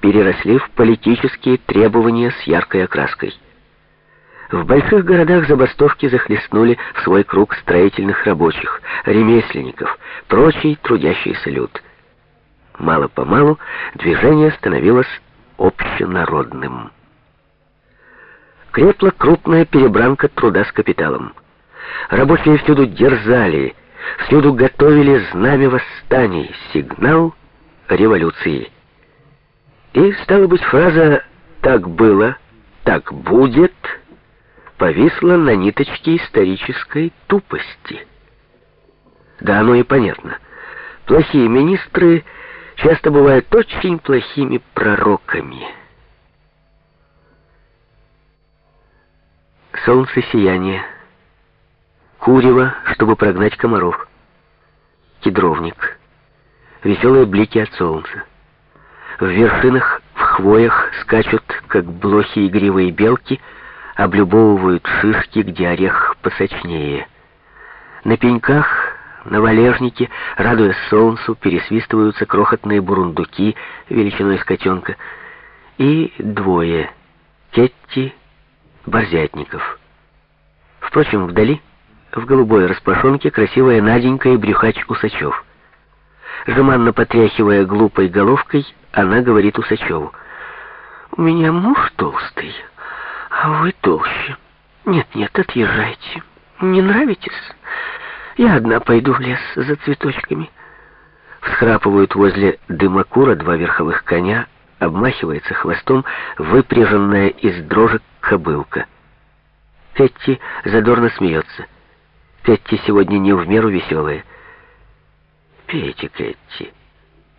переросли в политические требования с яркой окраской. В больших городах забастовки захлестнули в свой круг строительных рабочих, ремесленников, прочий трудящийся люд. Мало-помалу движение становилось общенародным. Крепла крупная перебранка труда с капиталом. Рабочие всюду дерзали, всюду готовили знамя восстаний, сигнал революции. И, стала быть, фраза «так было, так будет» повисла на ниточке исторической тупости. Да, оно и понятно. Плохие министры часто бывают очень плохими пророками. Солнце сияние, курево, чтобы прогнать комаров, кедровник, веселые блики от солнца. В вершинах, в хвоях скачут, как блохи игривые белки, облюбовывают шишки, где орех посочнее. На пеньках, на валежнике, радуясь солнцу, пересвистываются крохотные бурундуки величиной с котенка. И двое — Кетти, Борзятников. Впрочем, вдали, в голубой распашонке, красивая Наденька и брюхач Усачев. Жеманно потряхивая глупой головкой, она говорит Усачеву. «У меня муж толстый, а вы толще. Нет-нет, отъезжайте. Не нравитесь? Я одна пойду в лес за цветочками». Всхрапывают возле дымокура два верховых коня, обмахивается хвостом выпряженная из дрожек кобылка. Кэтти задорно смеется. Кэтти сегодня не в меру веселая. «Пейте, Кэтти.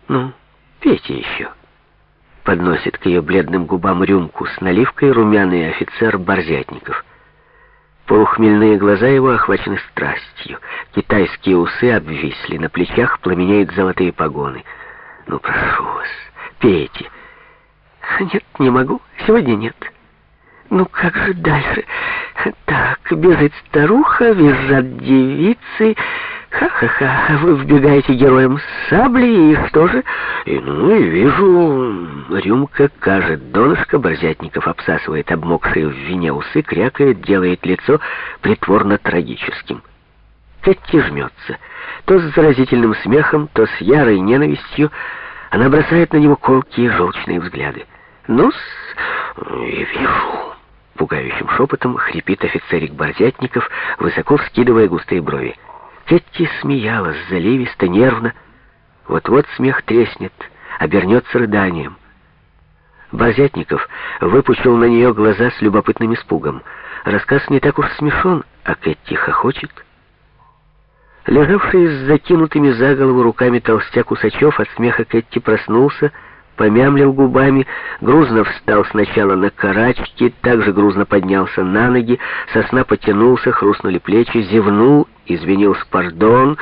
Ну, пейте еще». Подносит к ее бледным губам рюмку с наливкой румяный офицер Борзятников. Полухмельные глаза его охвачены страстью. Китайские усы обвисли, на плечах пламенеют золотые погоны. «Ну, прошу вас, пейте». «Нет, не могу. Сегодня нет». «Ну, как же дальше?» «Так, бежит старуха, визжат девицы...» Ха-ха-ха, вы вбегаете героем с сабли, и что же? И, ну и вижу, рюмка кажет, донышко Борзятников обсасывает обмокшие в вине усы, крякает, делает лицо притворно трагическим. Кэти жмется. То с заразительным смехом, то с ярой ненавистью она бросает на него колкие желчные взгляды. ну и вижу, пугающим шепотом хрипит офицерик Борзятников, высоко вскидывая густые брови. Кетти смеялась заливисто, нервно. Вот-вот смех треснет, обернется рыданием. Базятников выпучил на нее глаза с любопытным испугом. Рассказ не так уж смешон, а Кэтти хохочет. Лежавший с закинутыми за голову руками толстяк Усачев от смеха Кэтти проснулся, помямлил губами, грузно встал сначала на карачки, также грузно поднялся на ноги, сосна потянулся, хрустнули плечи, зевнул, извинился пардон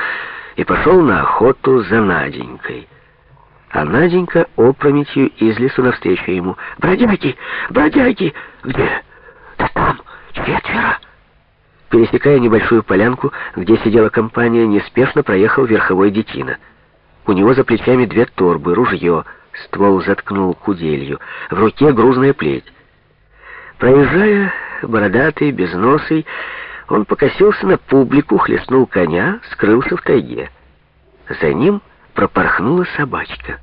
и пошел на охоту за Наденькой. А Наденька опрометью из лесу навстречу ему. «Бродяги! Бродяги! Где?» «Да там! Четверо!» Пересекая небольшую полянку, где сидела компания, неспешно проехал верховой детина. У него за плечами две торбы, ружье — Ствол заткнул куделью. В руке грузная плеть. Проезжая, бородатый, безносый, он покосился на публику, хлестнул коня, скрылся в тайге. За ним пропорхнула собачка.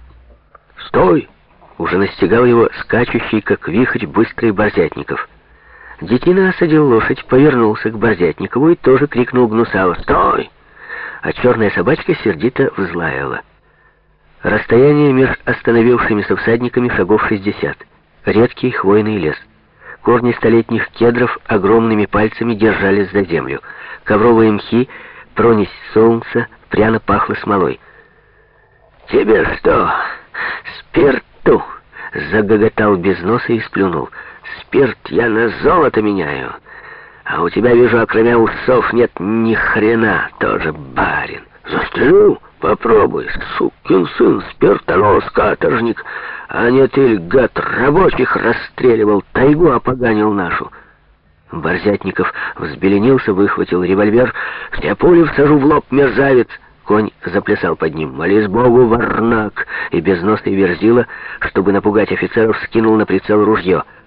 «Стой!» — уже настигал его скачущий, как вихрь, быстрый Борзятников. Детина осадил лошадь, повернулся к Борзятникову и тоже крикнул гнусаво «Стой!» А черная собачка сердито взлаяла. Расстояние между остановившимися всадниками шагов 60. Редкий хвойный лес. Корни столетних кедров огромными пальцами держались за землю. Ковровые мхи, пронесь солнца, пряно пахло смолой. «Тебе что, спирту?» — загоготал без носа и сплюнул. «Спирт я на золото меняю, а у тебя, вижу, окромя усов нет ни хрена, тоже барин. Застрелю?» Попробуй, сукин сын, спиртонос, каторжник, а не ты, гад, рабочих расстреливал, тайгу опоганил нашу. Борзятников взбеленился, выхватил револьвер. «Все пули всажу в лоб, мерзавец!» Конь заплясал под ним. «Молись Богу, Варнак!» И безносый верзила, чтобы напугать офицеров, скинул на прицел ружье —